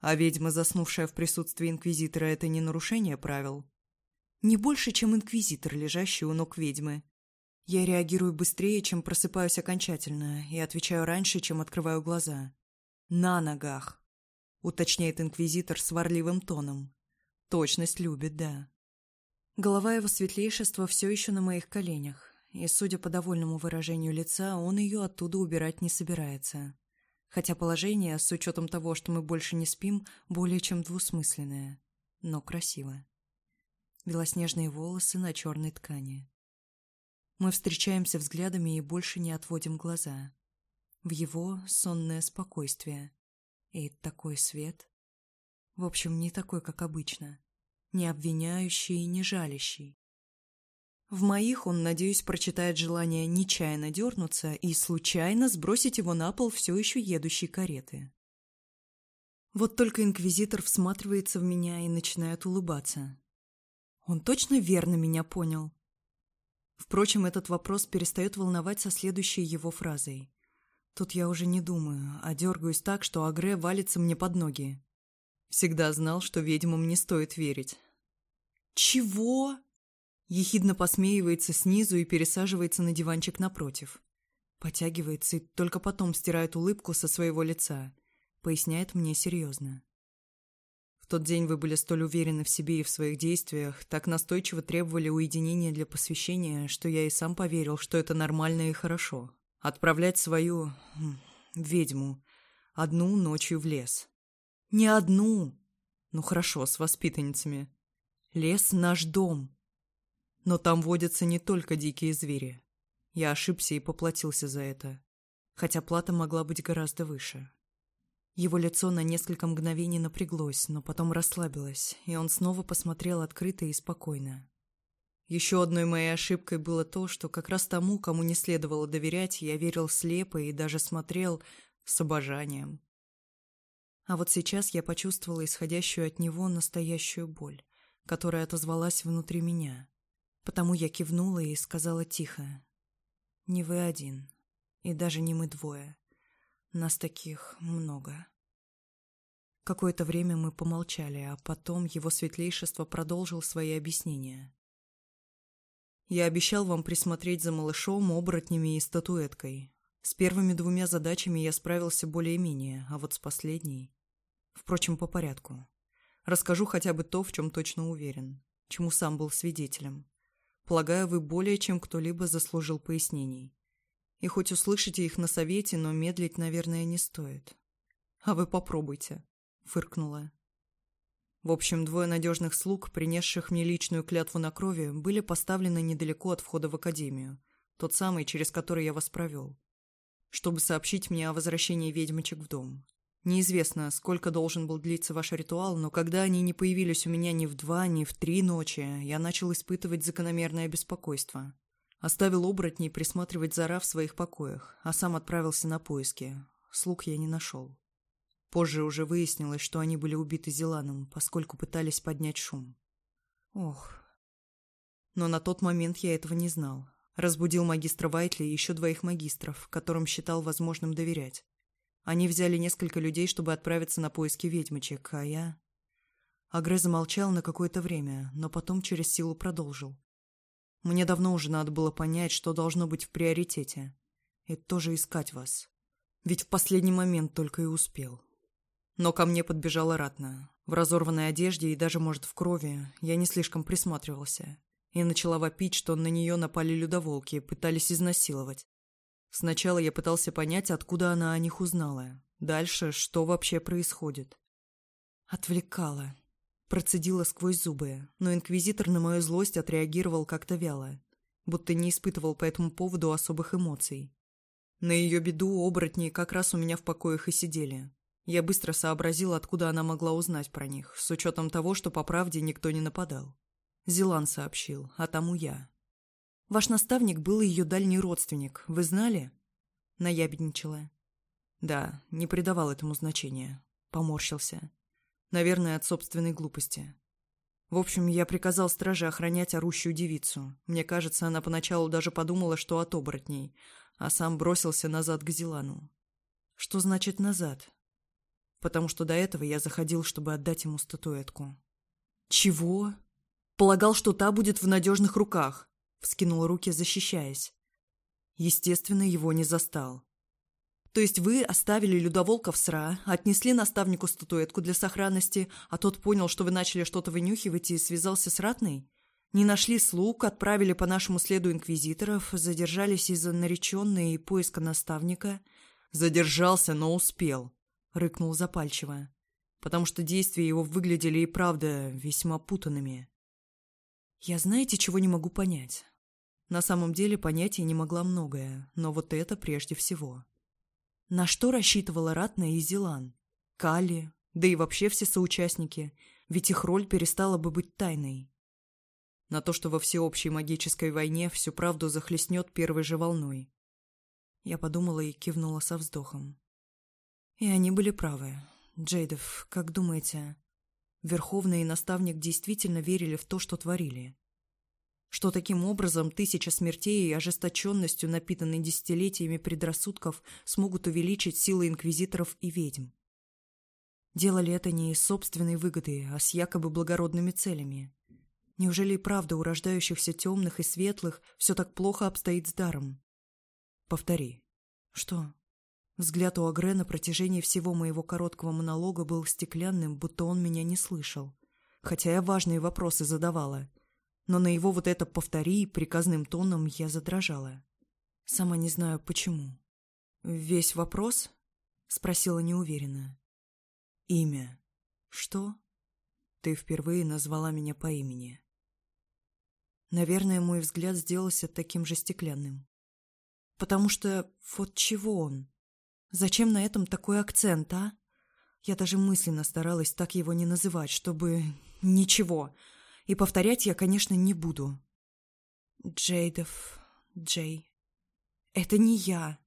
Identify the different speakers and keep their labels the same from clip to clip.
Speaker 1: А ведьма, заснувшая в присутствии инквизитора, это не нарушение правил.
Speaker 2: Не больше, чем инквизитор, лежащий у ног ведьмы. Я реагирую быстрее, чем просыпаюсь окончательно, и отвечаю раньше, чем открываю глаза. «На ногах», — уточняет инквизитор сварливым тоном. Точность любит, да. Голова его светлейшества все еще на моих коленях, и, судя по довольному выражению лица, он ее оттуда убирать не собирается хотя положение, с учетом того, что мы больше не спим, более чем двусмысленное, но красиво. Белоснежные волосы на черной ткани. Мы встречаемся взглядами и больше не отводим глаза. В его сонное спокойствие. И такой свет. В общем, не такой, как обычно. Не обвиняющий и не жалящий. В моих он, надеюсь, прочитает желание нечаянно дернуться и случайно сбросить его на пол все еще едущей кареты. Вот только инквизитор всматривается в меня и начинает улыбаться. Он точно верно меня понял. Впрочем, этот вопрос перестает волновать со следующей его фразой. Тут я уже не думаю, а дергаюсь так, что Агре валится мне под ноги. Всегда знал, что ведьмам не стоит верить. «Чего?» ехидно посмеивается снизу и пересаживается на диванчик напротив. Потягивается и только потом стирает улыбку со своего лица. Поясняет мне серьезно. В тот день вы были столь уверены в себе и в своих действиях, так настойчиво требовали уединения для посвящения, что я и сам поверил, что это нормально и хорошо. Отправлять свою... Хм, ведьму. Одну ночью в лес. Не одну! Ну хорошо, с воспитанницами. Лес — наш дом. Но там водятся не только дикие звери. Я ошибся и поплатился за это, хотя плата могла быть гораздо выше. Его лицо на несколько мгновений напряглось, но потом расслабилось, и он снова посмотрел открыто и спокойно. Еще одной моей ошибкой было то, что как раз тому, кому не следовало доверять, я верил слепо и даже смотрел с обожанием. А вот сейчас я почувствовала исходящую от него настоящую боль, которая отозвалась внутри меня. Потому я кивнула и сказала тихо. «Не вы один, и даже не мы двое. Нас таких много». Какое-то время мы помолчали, а потом его светлейшество продолжил свои объяснения. «Я обещал вам присмотреть за малышом, оборотнями и статуэткой. С первыми двумя задачами я справился более-менее, а вот с последней... Впрочем, по порядку. Расскажу хотя бы то, в чем точно уверен, чему сам был свидетелем. Полагаю, вы более чем кто-либо заслужил пояснений. И хоть услышите их на совете, но медлить, наверное, не стоит. А вы попробуйте, фыркнула. В общем, двое надежных слуг, принесших мне личную клятву на крови, были поставлены недалеко от входа в академию, тот самый, через который я вас провел, чтобы сообщить мне о возвращении ведьмочек в дом. Неизвестно, сколько должен был длиться ваш ритуал, но когда они не появились у меня ни в два, ни в три ночи, я начал испытывать закономерное беспокойство. Оставил оборотней присматривать Зара в своих покоях, а сам отправился на поиски. Слуг я не нашел. Позже уже выяснилось, что они были убиты Зеланом, поскольку пытались поднять шум. Ох. Но на тот момент я этого не знал. Разбудил магистра Вайтли и еще двоих магистров, которым считал возможным доверять. Они взяли несколько людей, чтобы отправиться на поиски ведьмочек, а я... Агре замолчал на какое-то время, но потом через силу продолжил. Мне давно уже надо было понять, что должно быть в приоритете. И тоже искать вас. Ведь в последний момент только и успел. Но ко мне подбежала Ратна В разорванной одежде и даже, может, в крови я не слишком присматривался. И начала вопить, что на нее напали людоволки, пытались изнасиловать. Сначала я пытался понять, откуда она о них узнала. Дальше, что вообще происходит. Отвлекала. Процедила сквозь зубы, но инквизитор на мою злость отреагировал как-то вяло, будто не испытывал по этому поводу особых эмоций. На ее беду оборотни как раз у меня в покоях и сидели. Я быстро сообразил, откуда она могла узнать про них, с учетом того, что по правде никто не нападал. Зелан сообщил, а тому я. Ваш наставник был ее дальний родственник, вы знали?» Наябедничала. «Да, не придавал этому значения. Поморщился. Наверное, от собственной глупости. В общем, я приказал страже охранять орущую девицу. Мне кажется, она поначалу даже подумала, что от оборотней, а сам бросился назад к Зелану. Что значит «назад»? Потому что до этого я заходил, чтобы отдать ему статуэтку. «Чего?» «Полагал, что та будет в надежных руках. Вскинула руки, защищаясь. Естественно, его не застал. То есть вы оставили людоволка в сра, отнесли наставнику статуэтку для сохранности, а тот понял, что вы начали что-то вынюхивать и связался с ратной? Не нашли слуг, отправили по нашему следу инквизиторов, задержались из-за нареченной и поиска наставника. Задержался, но успел, рыкнул запальчиво, потому что действия его выглядели и правда весьма путанными. Я знаете, чего не могу понять? На самом деле понятия не могла многое, но вот это прежде всего. На что рассчитывала Ратная и Зелан? Кали, да и вообще все соучастники, ведь их роль перестала бы быть тайной. На то, что во всеобщей магической войне всю правду захлестнет первой же волной. Я подумала и кивнула со вздохом. И они были правы. Джейдов, как думаете, Верховный и наставник действительно верили в то, что творили. Что таким образом тысяча смертей и ожесточенностью, напитанной десятилетиями предрассудков, смогут увеличить силы инквизиторов и ведьм. Делали это не из собственной выгоды, а с якобы благородными целями. Неужели и правда у рождающихся темных и светлых все так плохо обстоит с даром? Повтори. Что? Взгляд у Агре на протяжении всего моего короткого монолога был стеклянным, будто он меня не слышал. Хотя я важные вопросы задавала. Но на его вот это «повтори» приказным тоном я задрожала. Сама не знаю, почему. «Весь вопрос?» — спросила неуверенно. «Имя». «Что?» «Ты впервые назвала меня по имени». Наверное, мой взгляд сделался таким же стеклянным. Потому что вот чего он? Зачем на этом такой акцент, а? Я даже мысленно старалась так его не называть, чтобы... Ничего. И повторять я, конечно, не буду. Джейдов... Джей... Это не я.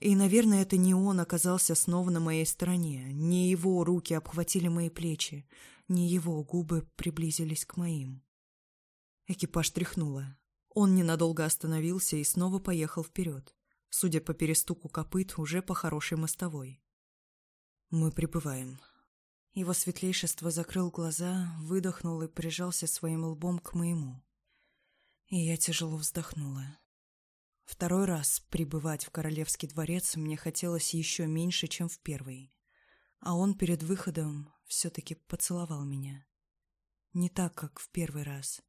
Speaker 2: И, наверное, это не он оказался снова на моей стороне. Не его руки обхватили мои плечи. Не его губы приблизились к моим. Экипаж тряхнуло. Он ненадолго остановился и снова поехал вперед судя по перестуку копыт уже по хорошей мостовой. Мы прибываем. Его светлейшество закрыл глаза, выдохнул и прижался своим лбом к моему. И я тяжело вздохнула. Второй раз пребывать в королевский дворец мне хотелось еще меньше, чем в первый. А он перед выходом все-таки поцеловал меня. Не так, как в первый раз.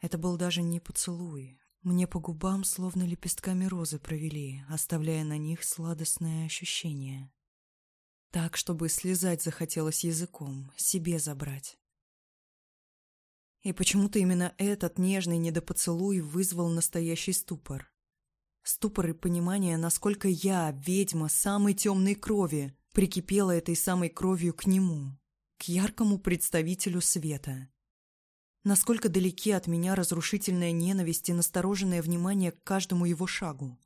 Speaker 2: Это был даже не поцелуй, мне по губам словно лепестками розы провели, оставляя на них сладостное ощущение. Так, чтобы слезать захотелось языком, себе забрать. И почему-то именно этот нежный недопоцелуй вызвал настоящий ступор. Ступор и понимание, насколько я, ведьма самой темной крови, прикипела этой самой кровью к нему, к яркому представителю света. Насколько далеки от меня разрушительная ненависть и настороженное внимание к каждому его шагу.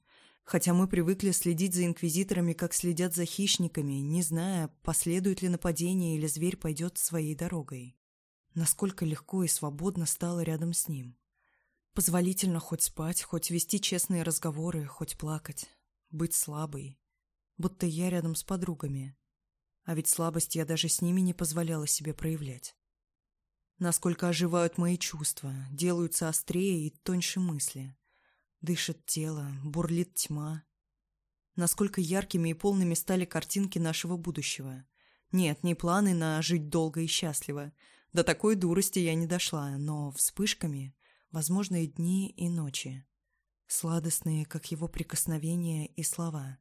Speaker 2: Хотя мы привыкли следить за инквизиторами, как следят за хищниками, не зная, последует ли нападение или зверь пойдет своей дорогой. Насколько легко и свободно стало рядом с ним. Позволительно хоть спать, хоть вести честные разговоры, хоть плакать. Быть слабой. Будто я рядом с подругами. А ведь слабость я даже с ними не позволяла себе проявлять насколько оживают мои чувства, делаются острее и тоньше мысли. Дышит тело, бурлит тьма. Насколько яркими и полными стали картинки нашего будущего. Нет, не планы на жить долго и счастливо. До такой дурости я не дошла, но вспышками, возможно, и дни, и ночи. Сладостные, как его прикосновения и слова.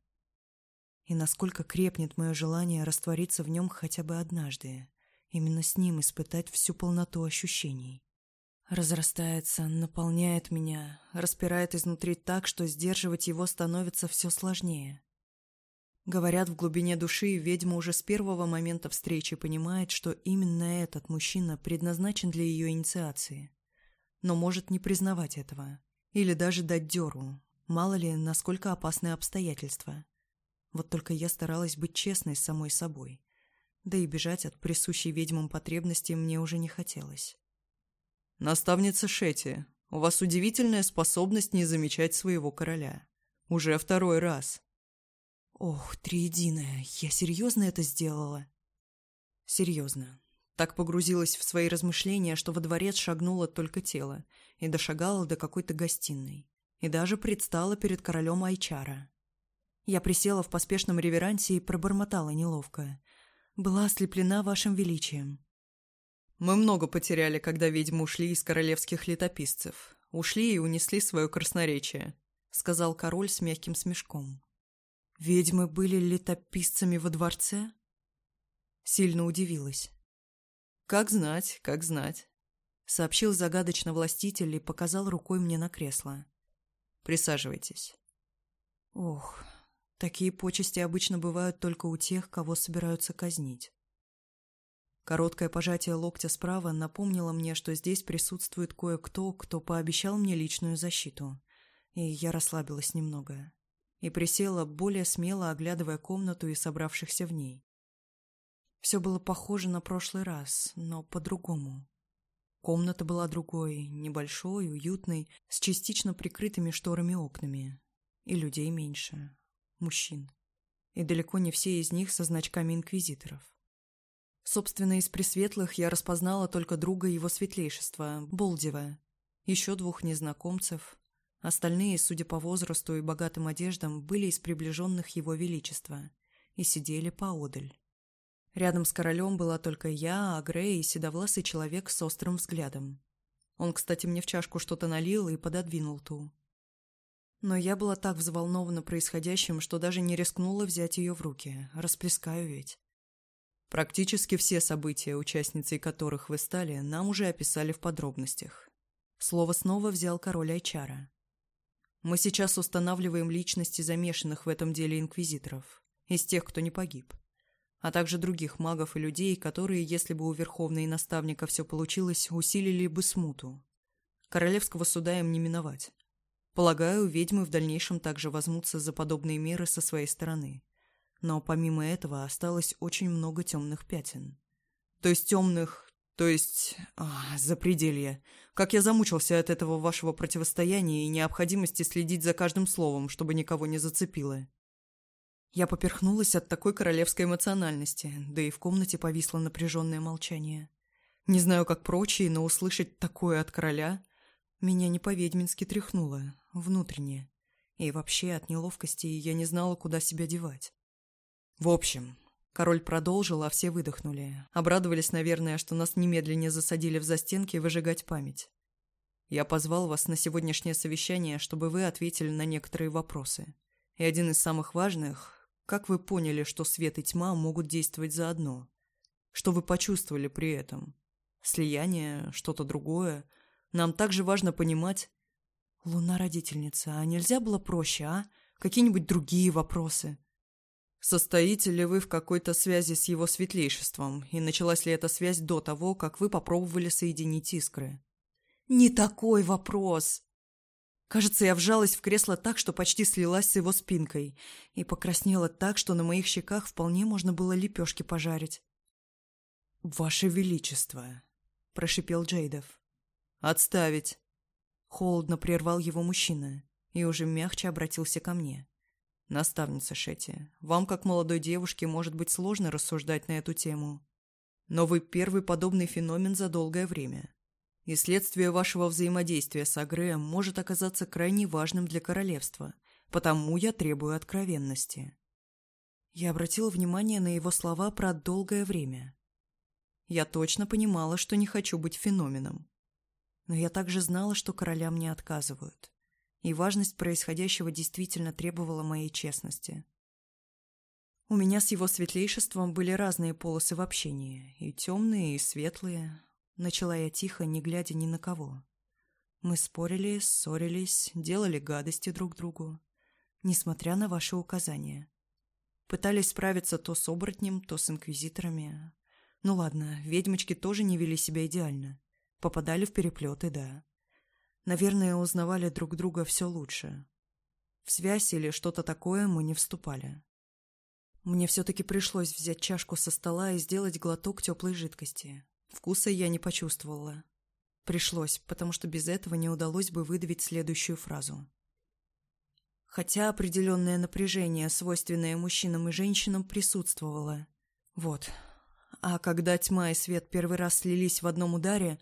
Speaker 2: И насколько крепнет мое желание раствориться в нем хотя бы однажды. Именно с ним испытать всю полноту ощущений. Разрастается, наполняет меня, распирает изнутри так, что сдерживать его становится все сложнее. Говорят, в глубине души ведьма уже с первого момента встречи понимает, что именно этот мужчина предназначен для ее инициации. Но может не признавать этого. Или даже дать дёру. Мало ли, насколько опасны обстоятельства. Вот только я старалась быть честной с самой собой да и бежать от присущей ведьмам потребности мне уже не хотелось. «Наставница Шети, у вас удивительная способность не замечать своего короля. Уже второй раз». «Ох, триединая, я серьезно это сделала?» «Серьезно». Так погрузилась в свои размышления, что во дворец шагнуло только тело и дошагала до какой-то гостиной. И даже предстала перед королем Айчара. Я присела в поспешном реверансе и пробормотала неловко была ослеплена вашим величием.
Speaker 1: Мы много потеряли, когда ведьмы ушли из королевских летописцев. Ушли и унесли свое красноречие», — сказал король с мягким смешком.
Speaker 2: «Ведьмы были летописцами во дворце?» Сильно удивилась.
Speaker 1: «Как знать, как знать», —
Speaker 2: сообщил загадочно властитель и показал рукой мне на кресло.
Speaker 1: «Присаживайтесь».
Speaker 2: «Ох, Такие почести обычно бывают только у тех, кого собираются казнить. Короткое пожатие локтя справа напомнило мне, что здесь присутствует кое-кто, кто пообещал мне личную защиту. И я расслабилась немного. И присела, более смело оглядывая комнату и собравшихся в ней. Все было похоже на прошлый раз, но по-другому. Комната была другой, небольшой, уютной, с частично прикрытыми шторами окнами. И людей меньше мужчин, и далеко не все из них со значками инквизиторов. Собственно, из присветлых я распознала только друга его светлейшества, Болдева, еще двух незнакомцев. Остальные, судя по возрасту и богатым одеждам, были из приближенных его величества и сидели поодаль. Рядом с королем была только я, Агрей и седовласый человек с острым взглядом. Он, кстати, мне в чашку что-то налил и пододвинул ту. Но я была так взволнована происходящим, что даже не рискнула взять ее в руки. Расплескаю ведь.
Speaker 1: Практически все события, участницей которых вы стали, нам уже описали в подробностях.
Speaker 2: Слово снова взял король Айчара.
Speaker 1: Мы сейчас устанавливаем личности замешанных в этом деле инквизиторов, из тех, кто не погиб, а также других магов и людей, которые, если бы у Верховной наставника все получилось, усилили бы смуту. Королевского суда им не миновать. Полагаю, ведьмы в дальнейшем также возьмутся за подобные меры со своей стороны. Но помимо этого осталось очень много темных пятен. То есть темных, то есть... Ах, запределье. Как я замучился от этого вашего противостояния и необходимости следить за каждым словом, чтобы никого не зацепило. Я поперхнулась от такой королевской эмоциональности, да и в комнате повисло напряженное молчание. Не знаю, как прочие, но услышать такое от короля меня не по-ведьмински тряхнуло, внутреннее. И вообще от неловкости я не знала, куда себя девать. В общем, король продолжил, а все выдохнули. Обрадовались, наверное, что нас немедленно засадили в застенки выжигать память. Я позвал вас на сегодняшнее совещание, чтобы вы ответили на некоторые вопросы. И один из самых важных – как вы поняли, что свет и тьма могут действовать заодно? Что вы почувствовали при этом? Слияние, что-то другое? Нам также важно понимать,
Speaker 2: Луна родительница, а нельзя было проще, а? Какие-нибудь другие вопросы?
Speaker 1: Состоите ли вы в какой-то связи с его светлейшеством, и началась ли эта связь до того, как вы попробовали соединить искры?
Speaker 2: Не такой вопрос! Кажется, я вжалась в кресло так, что почти слилась с его спинкой, и покраснела так, что на моих щеках вполне можно было лепешки пожарить.
Speaker 1: «Ваше Величество!» – прошипел Джейдов. «Отставить!» Холодно прервал его мужчина и уже мягче обратился ко мне. «Наставница Шетти, вам, как молодой девушке, может быть сложно рассуждать на эту тему. Но вы первый подобный феномен за долгое время. И следствие вашего взаимодействия с Агреем может оказаться крайне важным для королевства, потому я требую откровенности».
Speaker 2: Я обратила внимание на его слова про долгое время.
Speaker 1: Я точно понимала, что не хочу быть феноменом,
Speaker 2: но я также знала, что королям не отказывают. И важность происходящего действительно требовала моей честности. У меня с его светлейшеством были разные полосы в общении, и темные, и светлые. Начала я тихо, не глядя ни на кого. Мы спорили, ссорились, делали гадости друг другу, несмотря на ваши указания. Пытались справиться то с оборотнем, то с инквизиторами. Ну ладно, ведьмочки тоже не вели себя идеально попадали в переплеты, да. Наверное, узнавали друг друга все лучше. В связь или что-то такое мы не вступали. Мне все-таки пришлось взять чашку со стола и сделать глоток теплой жидкости. Вкуса я не почувствовала. Пришлось, потому что без этого не удалось бы выдавить следующую фразу. Хотя определенное напряжение, свойственное мужчинам и женщинам, присутствовало. Вот. А когда тьма и свет первый раз слились в одном ударе,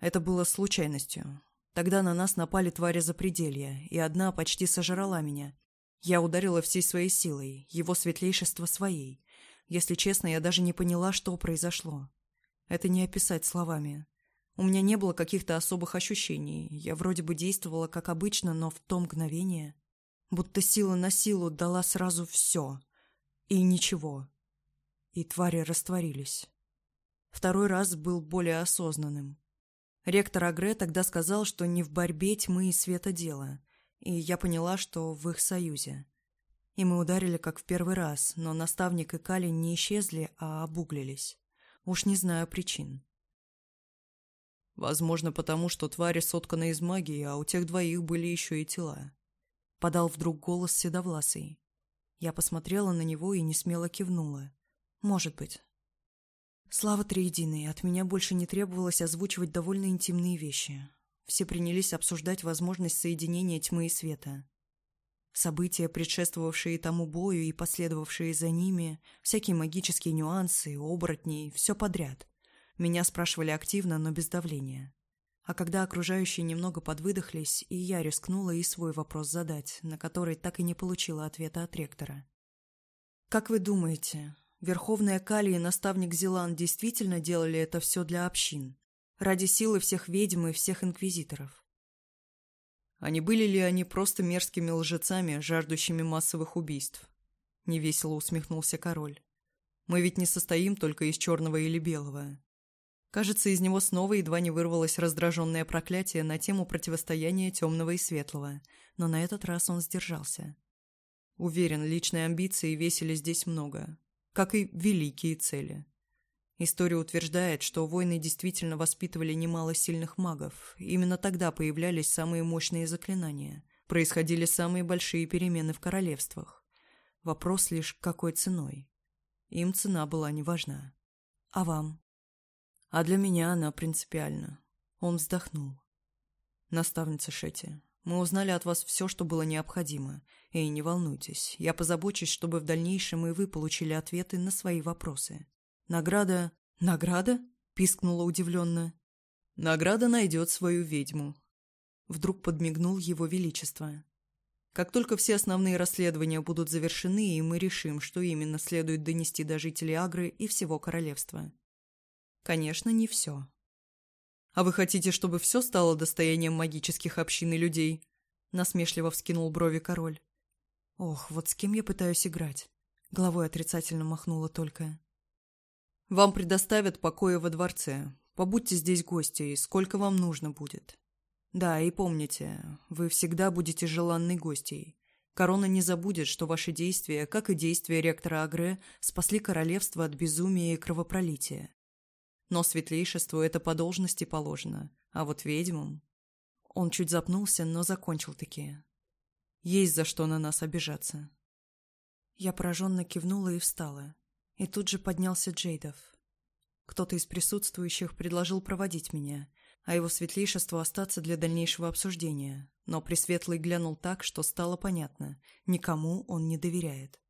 Speaker 2: это было случайностью. Тогда на нас напали твари запределья, и одна почти сожрала меня. Я ударила всей своей силой, его светлейшество своей. Если честно, я даже не поняла, что произошло. Это не описать словами. У меня не было каких-то особых ощущений. Я вроде бы действовала как обычно, но в то мгновение... Будто сила на силу дала сразу все. И ничего. И твари растворились. Второй раз был более осознанным. Ректор Агре тогда сказал, что не в борьбе тьмы и света дело, и я поняла, что в их союзе. И мы ударили, как в первый раз, но наставник и Кали не исчезли, а обуглились. Уж не знаю причин.
Speaker 1: Возможно, потому что твари сотканы из магии, а у тех двоих были еще и тела.
Speaker 2: Подал вдруг голос седовласый. Я посмотрела на него и не смело кивнула. Может быть. Слава Триединой, от меня больше не требовалось озвучивать довольно интимные вещи. Все принялись обсуждать возможность соединения тьмы и света. События, предшествовавшие тому бою и последовавшие за ними, всякие магические нюансы, оборотни, все подряд. Меня спрашивали активно, но без давления. А когда окружающие немного подвыдохлись, и я рискнула и свой вопрос задать, на который так и не получила ответа от ректора. «Как вы думаете, Верховная Кали и наставник Зелан действительно делали это все для общин, ради силы всех ведьм и всех инквизиторов.
Speaker 1: А не были ли они просто мерзкими лжецами, жаждущими массовых убийств? Невесело усмехнулся король. Мы ведь не состоим только из черного или белого. Кажется, из него снова едва не вырвалось раздраженное проклятие на тему противостояния темного и светлого, но на этот раз он сдержался. Уверен, личной амбиции весили здесь много, как и великие цели. История утверждает, что войны действительно воспитывали немало сильных магов. Именно тогда появлялись самые мощные заклинания. Происходили самые большие перемены в королевствах. Вопрос лишь, какой ценой. Им цена была не важна. А вам? А для меня она принципиальна. Он вздохнул. Наставница Шетти, мы узнали от вас все, что было необходимо. И не волнуйтесь, я позабочусь, чтобы в дальнейшем и вы получили ответы на свои вопросы. Награда... Награда? Пискнула удивленно. Награда найдет свою ведьму. Вдруг подмигнул его величество. Как только все основные расследования будут завершены, и мы решим, что именно следует донести до жителей Агры и всего королевства. Конечно, не все. А вы хотите, чтобы все стало достоянием магических общин и людей?» Насмешливо вскинул брови король. «Ох, вот с кем я пытаюсь играть?» Главой отрицательно махнула только. «Вам предоставят покоя во дворце. Побудьте здесь гостей, сколько вам нужно будет. Да, и помните, вы всегда будете желанной гостей. Корона не забудет, что ваши действия, как и действия ректора Агре, спасли королевство от безумия и кровопролития но светлейшеству это по должности положено, а вот ведьмам... Он чуть запнулся, но закончил таки. Есть за что на нас обижаться. Я пораженно кивнула и встала. И тут же поднялся Джейдов. Кто-то из присутствующих предложил проводить меня, а его светлейшество остаться для дальнейшего обсуждения, но Пресветлый глянул так, что стало понятно, никому он не доверяет.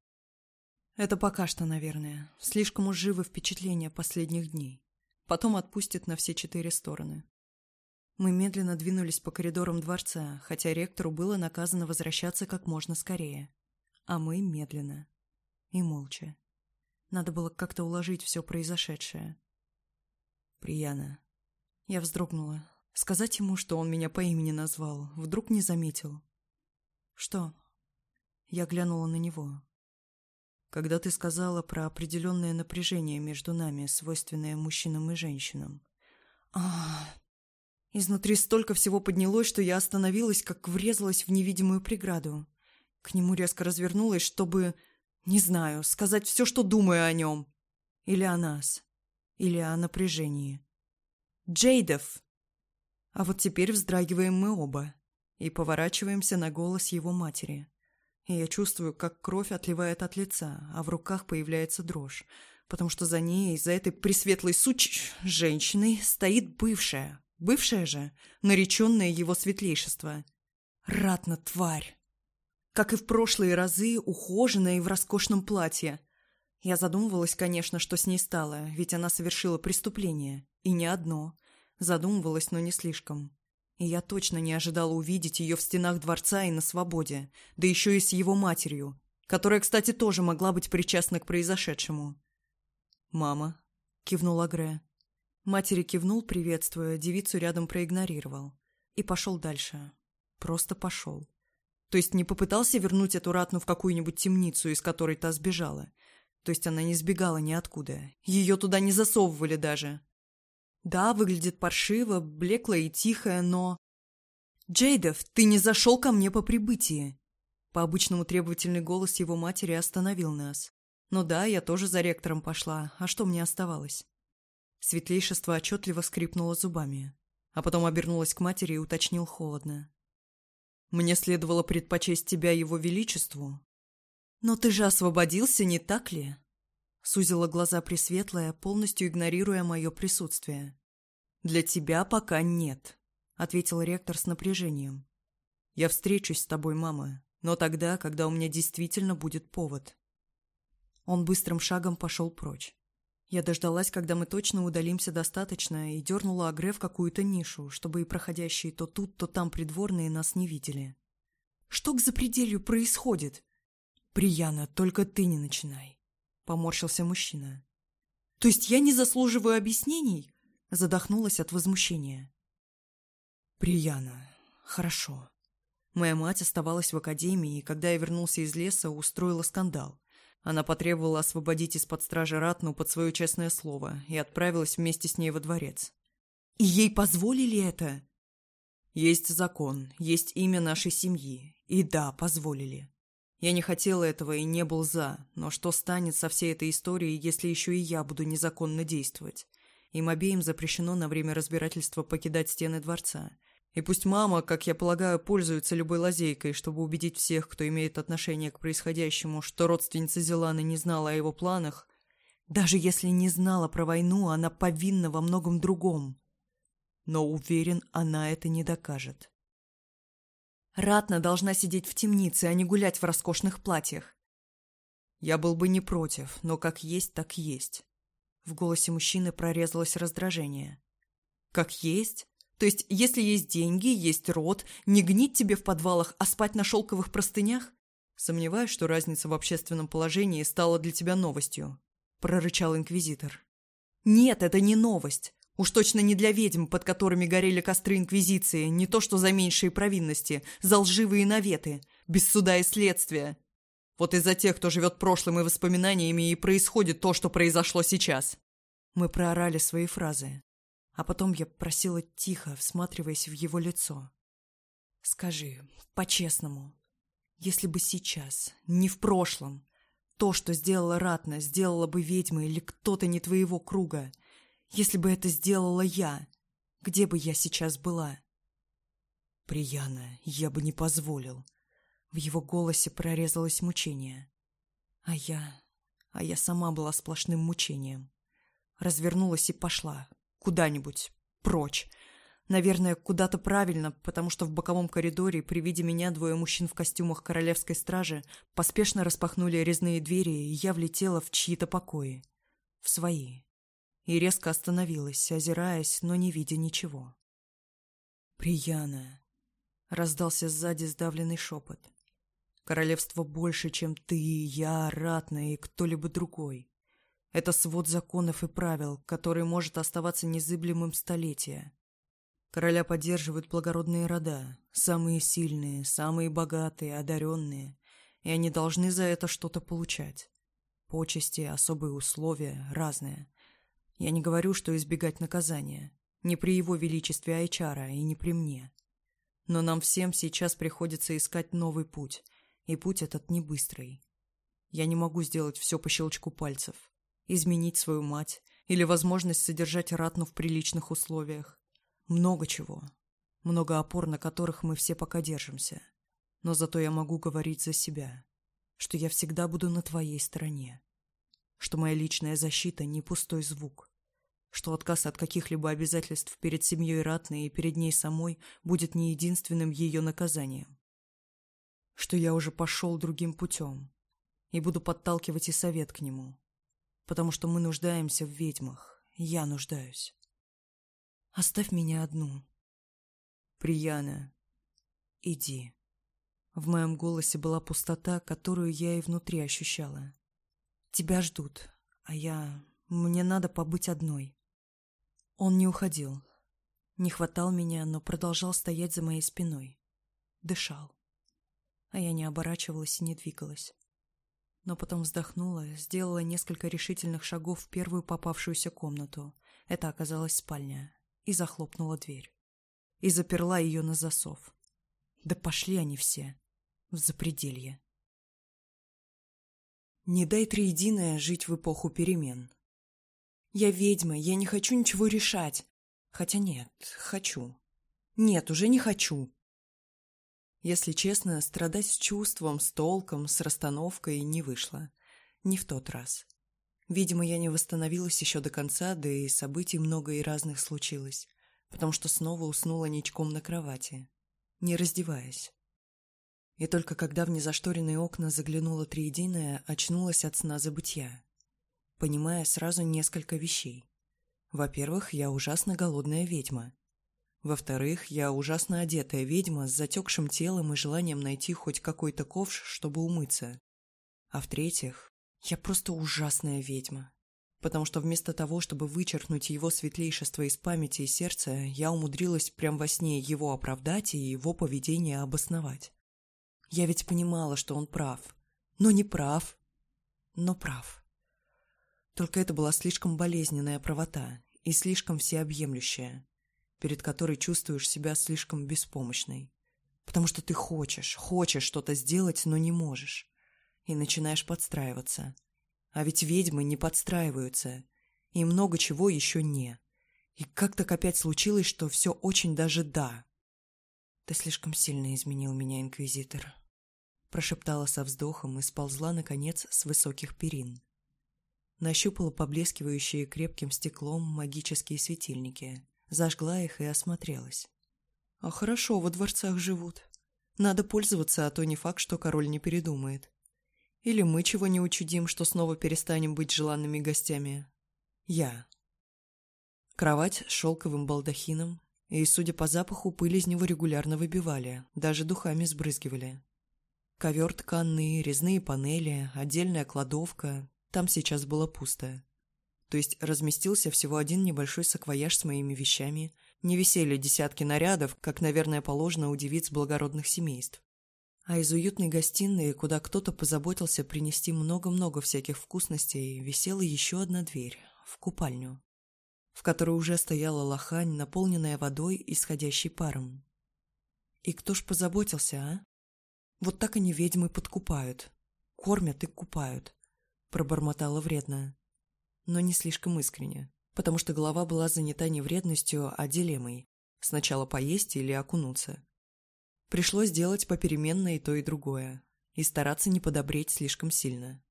Speaker 1: Это пока что, наверное, слишком уж живы впечатления последних дней потом отпустит на все четыре стороны. Мы медленно двинулись по коридорам дворца, хотя ректору было наказано возвращаться как можно скорее. А мы медленно. И молча. Надо было как-то уложить все произошедшее. «Прияна». Я вздрогнула. Сказать ему, что он меня по имени назвал, вдруг не заметил. «Что?» Я глянула на него когда ты сказала про определенное напряжение между нами, свойственное мужчинам и женщинам. А, изнутри столько всего поднялось, что я остановилась, как врезалась в невидимую преграду. К нему резко развернулась, чтобы, не знаю, сказать все, что думаю о нем. Или о нас. Или о напряжении. Джейдов! А вот теперь вздрагиваем мы оба и поворачиваемся на голос его матери и я чувствую, как кровь отливает от лица, а в руках появляется дрожь, потому что за ней, за этой пресветлой суч женщиной, стоит бывшая, бывшая же, нареченная его светлейшество. Ратна тварь! Как и в прошлые разы, ухоженная и в роскошном платье.
Speaker 2: Я задумывалась, конечно, что с ней стало, ведь она совершила преступление, и не одно. Задумывалась, но не слишком. И я точно не ожидала увидеть ее в стенах дворца и на свободе, да еще и с его матерью, которая, кстати, тоже могла быть причастна к произошедшему.
Speaker 1: «Мама», — кивнула Грея.
Speaker 2: Матери кивнул, приветствуя, девицу рядом проигнорировал. И пошел дальше. Просто пошел. То есть не попытался вернуть эту ратну в какую-нибудь темницу, из которой та сбежала. То есть она не сбегала ниоткуда. Ее туда не засовывали даже. Да, выглядит паршиво, блекло и тихое, но... «Джейдов, ты не зашел ко мне по прибытии!» По-обычному требовательный голос его матери остановил нас. «Ну да, я тоже за ректором пошла, а что мне оставалось?» Светлейшество отчетливо скрипнуло зубами, а потом обернулась к матери и уточнил холодно. «Мне следовало предпочесть тебя его величеству». «Но ты же освободился, не так ли?» сузила глаза Пресветлая, полностью игнорируя мое присутствие. «Для тебя пока нет», — ответил ректор с напряжением. «Я встречусь с тобой, мама, но тогда, когда у меня действительно будет повод». Он быстрым шагом пошел прочь. Я дождалась, когда мы точно удалимся достаточно, и дернула Агре в какую-то нишу, чтобы и проходящие то тут, то там придворные нас не видели. «Что к запределью происходит?» «Прияна, только ты не начинай». Поморщился мужчина. То есть я не заслуживаю объяснений? Задохнулась от возмущения. Прияна, хорошо. Моя мать оставалась в академии, и когда я вернулся из леса, устроила скандал. Она потребовала освободить из-под стражи Ратну под свое честное слово и отправилась вместе с ней во дворец. И ей позволили это? Есть закон, есть имя нашей семьи. И да, позволили. Я не хотел этого и не был за, но что станет со всей этой историей, если еще и я буду незаконно действовать? Им обеим запрещено на время разбирательства покидать стены дворца. И пусть мама, как я полагаю, пользуется любой лазейкой, чтобы убедить всех, кто имеет отношение к происходящему, что родственница Зеланы не знала о его планах, даже если не знала про войну, она повинна во многом другом. Но, уверен, она это не докажет. Ратна должна сидеть в темнице, а не гулять в роскошных платьях. Я был бы не против, но как есть, так есть. В голосе мужчины прорезалось раздражение. Как есть? То есть, если есть деньги, есть род, не гнить тебе в подвалах, а спать на шелковых простынях? Сомневаюсь, что разница в общественном положении стала для тебя новостью, прорычал инквизитор. Нет, это не новость. Уж точно не для ведьм, под которыми горели костры Инквизиции, не то что за меньшие провинности, за лживые наветы, без суда и следствия. Вот из-за тех, кто живет прошлым и воспоминаниями, и происходит то, что произошло сейчас. Мы проорали свои фразы. А потом я просила тихо, всматриваясь в его лицо. «Скажи, по-честному, если бы сейчас, не в прошлом, то, что сделала Ратна, сделала бы ведьма или кто-то не твоего круга, — если бы это сделала я, где бы я сейчас была? Прияна, я бы не позволил. В его голосе прорезалось мучение. А я... А я сама была сплошным мучением. Развернулась и пошла. Куда-нибудь. Прочь. Наверное, куда-то правильно, потому что в боковом коридоре при виде меня двое мужчин в костюмах королевской стражи поспешно распахнули резные двери, и я влетела в чьи-то покои. В свои и резко остановилась, озираясь, но не видя ничего. Прияная, — раздался сзади сдавленный шепот. «Королевство больше, чем ты, я, ратная и кто-либо другой. Это свод законов и правил, который может оставаться незыблемым столетия. Короля поддерживают благородные рода, самые сильные, самые богатые, одаренные, и они должны за это что-то получать. Почести, особые условия, разные. Я не говорю, что избегать наказания. Не при его величестве Айчара и не при мне. Но нам всем сейчас приходится искать новый путь, и путь этот не быстрый. Я не могу сделать все по щелчку пальцев. Изменить свою мать или возможность содержать Ратну в приличных условиях. Много чего. Много опор, на которых мы все пока держимся. Но зато я могу говорить за себя, что я всегда буду на твоей стороне что моя личная защита не пустой звук, что отказ от каких-либо обязательств перед семьей Ратной и перед ней самой будет не единственным ее наказанием, что я уже пошел другим путем и буду подталкивать и совет к нему, потому что мы нуждаемся в ведьмах, я нуждаюсь. Оставь меня одну. Прияна, иди. В моем голосе была пустота, которую я и внутри ощущала. Тебя ждут, а я... Мне надо побыть одной. Он не уходил. Не хватал меня, но продолжал стоять за моей спиной. Дышал. А я не оборачивалась и не двигалась. Но потом вздохнула, сделала несколько решительных шагов в первую попавшуюся комнату. Это оказалась спальня. И захлопнула дверь. И заперла ее на засов. Да пошли они все. В запределье. Не дай триединое жить в эпоху перемен. Я ведьма, я не хочу ничего решать. Хотя нет, хочу. Нет, уже не хочу. Если честно, страдать с чувством, с толком, с расстановкой не вышло. Не в тот раз. Видимо, я не восстановилась еще до конца, да и событий много и разных случилось, потому что снова уснула ничком на кровати, не раздеваясь. И только когда в незашторенные окна заглянула Триединая, очнулась от сна забытья, понимая сразу несколько вещей. Во-первых, я ужасно голодная ведьма. Во-вторых, я ужасно одетая ведьма с затекшим телом и желанием найти хоть какой-то ковш, чтобы умыться. А в-третьих, я просто ужасная ведьма. Потому что вместо того, чтобы вычеркнуть его светлейшество из памяти и сердца, я умудрилась прямо во сне его оправдать и его поведение обосновать. Я ведь понимала, что он прав. Но не прав, но прав. Только это была слишком болезненная правота и слишком всеобъемлющая, перед которой чувствуешь себя слишком беспомощной. Потому что ты хочешь, хочешь что-то сделать, но не можешь. И начинаешь подстраиваться. А ведь ведьмы не подстраиваются. И много чего еще не. И как так опять случилось, что все очень даже «да». Ты слишком сильно изменил меня, инквизитор. Прошептала со вздохом и сползла, наконец, с высоких перин. Нащупала поблескивающие крепким стеклом магические светильники, зажгла их и осмотрелась. А хорошо, во дворцах живут. Надо пользоваться, а то не факт, что король не передумает. Или мы чего не учудим, что снова перестанем быть желанными гостями. Я. Кровать с шелковым балдахином, и, судя по запаху, пыль из него регулярно выбивали, даже духами сбрызгивали. Ковер тканный, резные панели, отдельная кладовка. Там сейчас было пусто. То есть разместился всего один небольшой саквояж с моими вещами. Не висели десятки нарядов, как, наверное, положено у девиц благородных семейств. А из уютной гостиной, куда кто-то позаботился принести много-много всяких вкусностей, висела еще одна дверь в купальню в которой уже стояла лохань, наполненная водой, исходящей паром. И кто ж позаботился, а? Вот так они ведьмы подкупают. Кормят и купают. Пробормотала вредная, Но не слишком искренне, потому что голова была занята не вредностью, а дилеммой. Сначала поесть или окунуться. Пришлось делать попеременно и то, и другое. И стараться не подобреть слишком сильно.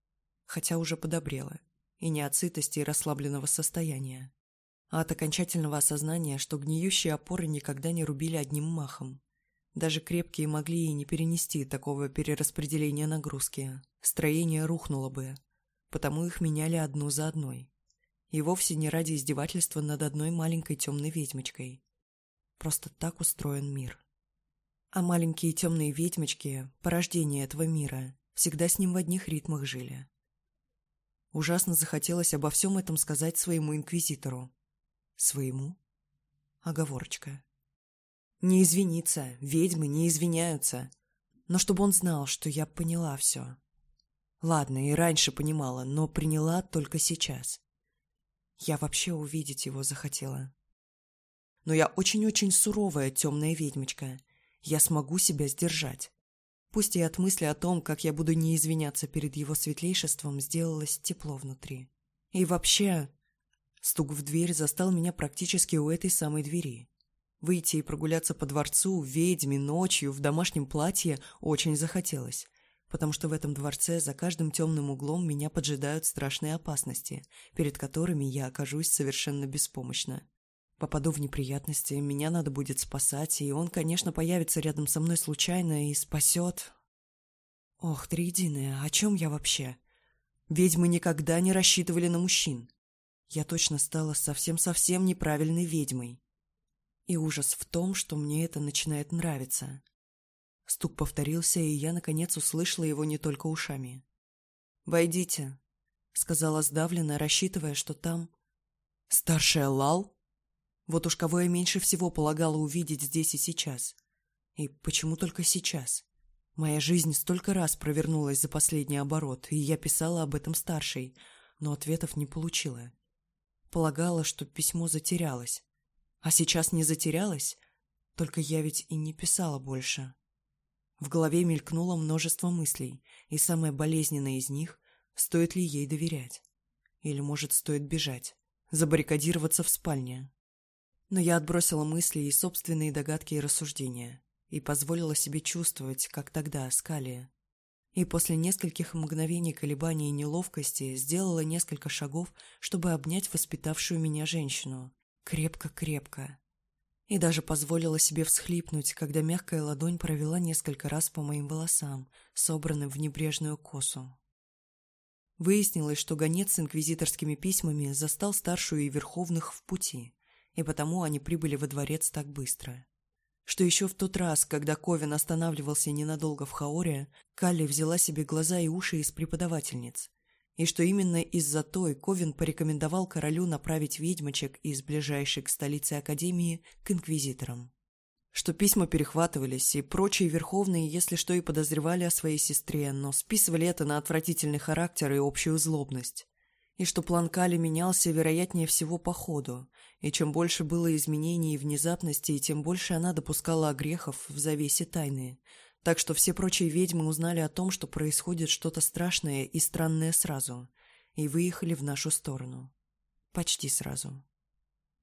Speaker 2: Хотя уже подобрела. И не от сытости и расслабленного состояния а от окончательного осознания, что гниющие опоры никогда не рубили одним махом. Даже крепкие могли и не перенести такого перераспределения нагрузки. Строение рухнуло бы, потому их меняли одну за одной. И вовсе не ради издевательства над одной маленькой темной ведьмочкой. Просто так устроен мир. А маленькие темные ведьмочки, порождение этого мира, всегда с ним в одних ритмах жили. Ужасно захотелось обо всем этом сказать своему инквизитору, своему. Оговорочка. Не извиниться, ведьмы не извиняются. Но чтобы он знал, что я поняла все. Ладно, и раньше понимала, но приняла только сейчас. Я вообще увидеть его захотела. Но я очень-очень суровая темная ведьмочка. Я смогу себя сдержать. Пусть и от мысли о том, как я буду не извиняться перед его светлейшеством, сделалось тепло внутри. И вообще, Стук в дверь застал меня практически у этой самой двери. Выйти и прогуляться по дворцу, ведьме, ночью, в домашнем платье очень захотелось, потому что в этом дворце за каждым темным углом меня поджидают страшные опасности, перед которыми я окажусь совершенно беспомощна. Попаду в неприятности, меня надо будет спасать, и он, конечно, появится рядом со мной случайно и спасет... Ох, триединая, о чем я вообще? Ведьмы никогда не рассчитывали на мужчин. Я точно стала совсем-совсем неправильной ведьмой. И ужас в том, что мне это начинает нравиться. Стук повторился, и я, наконец, услышала его не только ушами. «Войдите», — сказала сдавленно, рассчитывая, что там... «Старшая Лал?» Вот уж кого я меньше всего полагала увидеть здесь и сейчас. И почему только сейчас? Моя жизнь столько раз провернулась за последний оборот, и я писала об этом старшей, но ответов не получила полагала, что письмо затерялось. А сейчас не затерялось, только я ведь и не писала больше. В голове мелькнуло множество мыслей, и самая болезненная из них – стоит ли ей доверять? Или, может, стоит бежать, забаррикадироваться в спальне? Но я отбросила мысли и собственные догадки и рассуждения, и позволила себе чувствовать, как тогда, Скалия, и после нескольких мгновений колебаний и неловкости сделала несколько шагов, чтобы обнять воспитавшую меня женщину. Крепко-крепко. И даже позволила себе всхлипнуть, когда мягкая ладонь провела несколько раз по моим волосам, собранным в небрежную косу. Выяснилось, что гонец с инквизиторскими письмами застал старшую и верховных в пути, и потому они прибыли во дворец так быстро что еще в тот раз, когда Ковин останавливался ненадолго в Хаоре, Калли взяла себе глаза и уши из преподавательниц, и что именно из-за той Ковин порекомендовал королю направить ведьмочек из ближайшей к столице Академии к инквизиторам. Что письма перехватывались, и прочие верховные, если что, и подозревали о своей сестре, но списывали это на отвратительный характер и общую злобность и что план Кали менялся, вероятнее всего, по ходу, и чем больше было изменений и внезапностей, тем больше она допускала огрехов в завесе тайны, так что все прочие ведьмы узнали о том, что происходит что-то страшное и странное сразу, и выехали в нашу сторону. Почти сразу.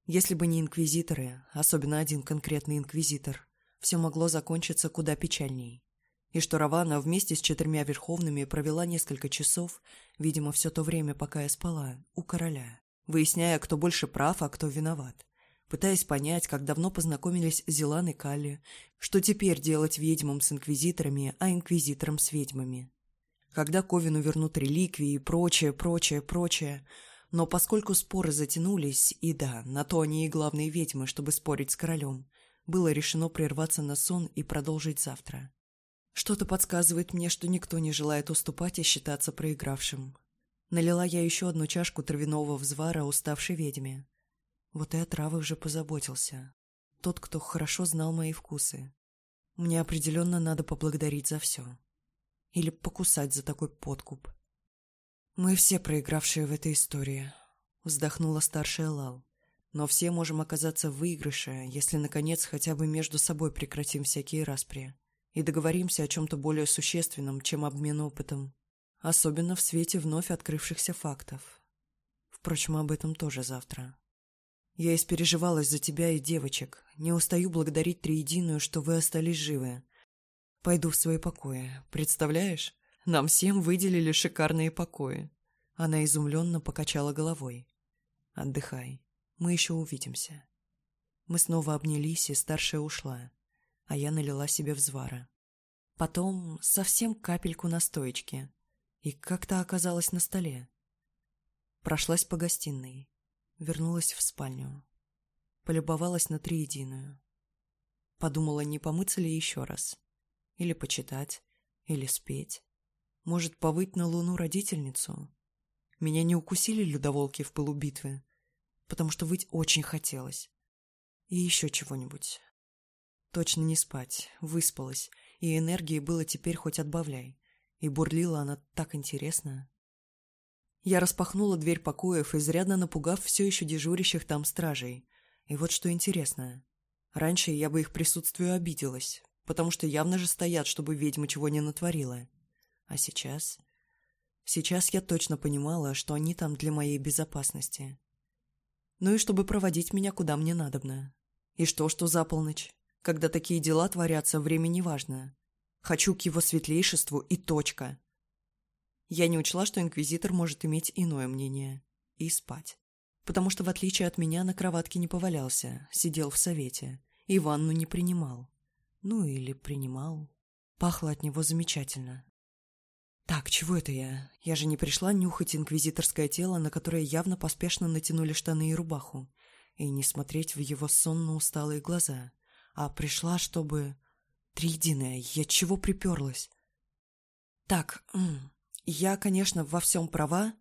Speaker 2: Если бы не инквизиторы, особенно один конкретный инквизитор, все могло закончиться куда печальней и что Равана вместе с четырьмя верховными провела несколько часов, видимо, все то время, пока я спала, у короля, выясняя, кто больше прав, а кто виноват, пытаясь понять, как давно познакомились Зелан и Калли, что теперь делать ведьмам с инквизиторами, а инквизиторам с ведьмами. Когда Ковину вернут реликвии и прочее, прочее, прочее, но поскольку споры затянулись, и да, на то они и главные ведьмы, чтобы спорить с королем, было решено прерваться на сон и продолжить завтра. Что-то подсказывает мне, что никто не желает уступать и считаться проигравшим. Налила я еще одну чашку травяного взвара уставшей ведьме. Вот и о травах же позаботился. Тот, кто хорошо знал мои вкусы. Мне определенно надо поблагодарить за все. Или покусать за такой подкуп. Мы все проигравшие в этой истории, вздохнула старшая Лал. Но все можем оказаться в выигрыше, если, наконец, хотя бы между собой прекратим всякие распри и договоримся о чем-то более существенном, чем обмен опытом, особенно в свете вновь открывшихся фактов. Впрочем, об этом тоже завтра. Я испереживалась за тебя и девочек. Не устаю благодарить Триединую, что вы остались живы. Пойду в свои покои. Представляешь, нам всем выделили шикарные покои. Она изумленно покачала головой. Отдыхай. Мы еще увидимся. Мы снова обнялись, и старшая ушла а я налила себе взвара. Потом совсем капельку на стоечке И как-то оказалась на столе. Прошлась по гостиной. Вернулась в спальню. Полюбовалась на триединую. Подумала, не помыться ли еще раз. Или почитать, или спеть. Может, повыть на луну родительницу? Меня не укусили людоволки в пылу потому что выть очень хотелось. И еще чего-нибудь. Точно не спать, выспалась, и энергии было теперь хоть отбавляй. И бурлила она так интересно. Я распахнула дверь покоев, изрядно напугав все еще дежурящих там стражей. И вот что интересно. Раньше я бы их присутствию обиделась, потому что явно же стоят, чтобы ведьма чего не натворила. А сейчас... Сейчас я точно понимала, что они там для моей безопасности. Ну и чтобы проводить меня куда мне надобно. И что, что за полночь? когда такие дела творятся, время не важно. Хочу к его светлейшеству и точка. Я не учла, что инквизитор может иметь иное мнение. И спать. Потому что, в отличие от меня, на кроватке не повалялся, сидел в совете. И ванну не принимал. Ну или принимал. Пахло от него замечательно. Так, чего это я? Я же не пришла нюхать инквизиторское тело, на которое явно поспешно натянули штаны и рубаху. И не смотреть в его сонно-усталые глаза а пришла, чтобы... Тридиная, я чего приперлась? Так, я, конечно, во всем права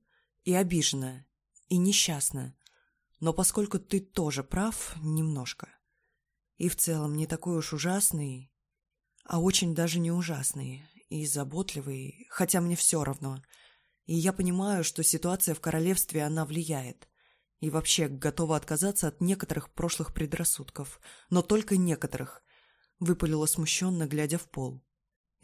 Speaker 2: и обижена, и несчастна, но поскольку ты тоже прав немножко, и в целом не такой уж ужасный, а очень даже не ужасный и заботливый, хотя мне все равно, и я понимаю, что ситуация в королевстве, она влияет и вообще готова отказаться от некоторых прошлых предрассудков, но только некоторых», — выпалила смущенно, глядя в пол.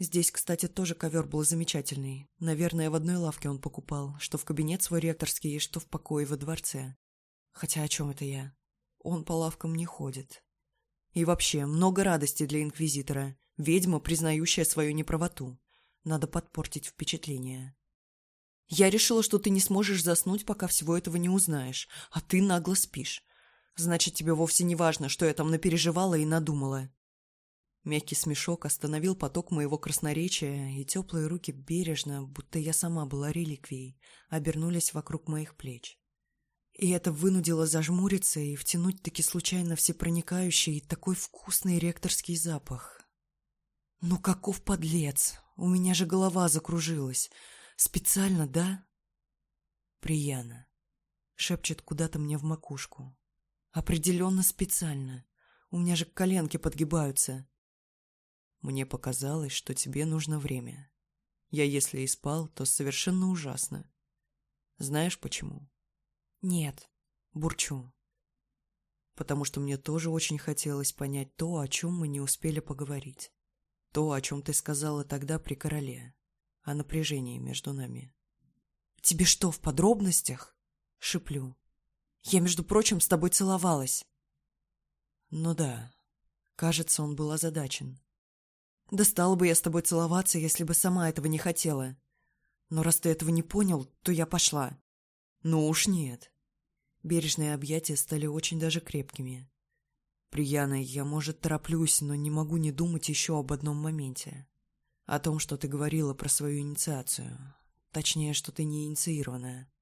Speaker 2: Здесь, кстати, тоже ковер был замечательный. Наверное, в одной лавке он покупал, что в кабинет свой ректорский, что в покое во дворце. Хотя о чем это я? Он по лавкам не ходит. И вообще, много радости для инквизитора. Ведьма, признающая свою неправоту. Надо подпортить впечатление. Я решила, что ты не сможешь заснуть, пока всего этого не узнаешь, а ты нагло спишь. Значит, тебе вовсе не важно, что я там напереживала и надумала». Мягкий смешок остановил поток моего красноречия, и теплые руки бережно, будто я сама была реликвией, обернулись вокруг моих плеч. И это вынудило зажмуриться и втянуть таки случайно всепроникающий и такой вкусный ректорский запах. «Ну каков подлец! У меня же голова закружилась!» Специально, да? Прияна шепчет куда-то мне в макушку. Определенно специально. У меня же коленки подгибаются. Мне показалось, что тебе нужно время. Я если и спал, то совершенно ужасно. Знаешь почему? Нет, бурчу. Потому что мне тоже очень хотелось понять то, о чем мы не успели поговорить. То, о чем ты сказала тогда при короле о напряжении между нами. «Тебе что, в подробностях?» — шиплю. «Я, между прочим, с тобой целовалась». «Ну да». Кажется, он был озадачен. «Да стала бы я с тобой целоваться, если бы сама этого не хотела. Но раз ты этого не понял, то я пошла». «Ну уж нет». Бережные объятия стали очень даже крепкими. «Прияна, я, может, тороплюсь, но не могу не думать еще об одном моменте» о том, что ты говорила про свою инициацию. Точнее, что ты не инициированная.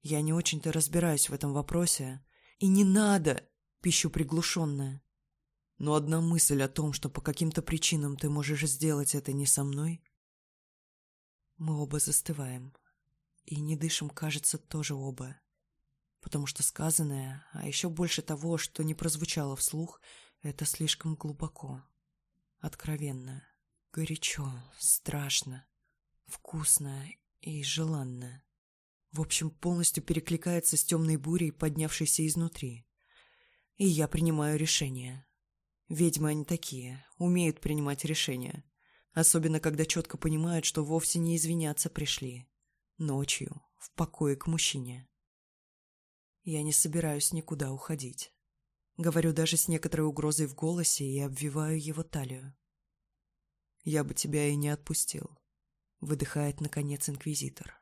Speaker 2: Я не очень-то разбираюсь в этом вопросе. И не надо! Пищу приглушенная. Но одна мысль о том, что по каким-то причинам ты можешь сделать это не со мной... Мы оба застываем. И не дышим, кажется, тоже оба. Потому что сказанное, а еще больше того, что не прозвучало вслух, это слишком глубоко, откровенно. Горячо, страшно, вкусно и желанно. В общем, полностью перекликается с темной бурей, поднявшейся изнутри. И я принимаю решение. Ведьмы они такие, умеют принимать решения. Особенно, когда четко понимают, что вовсе не извиняться пришли. Ночью, в покое к мужчине. Я не собираюсь никуда уходить. Говорю даже с некоторой угрозой в голосе и обвиваю его талию. Я бы тебя и не отпустил, выдыхает наконец инквизитор.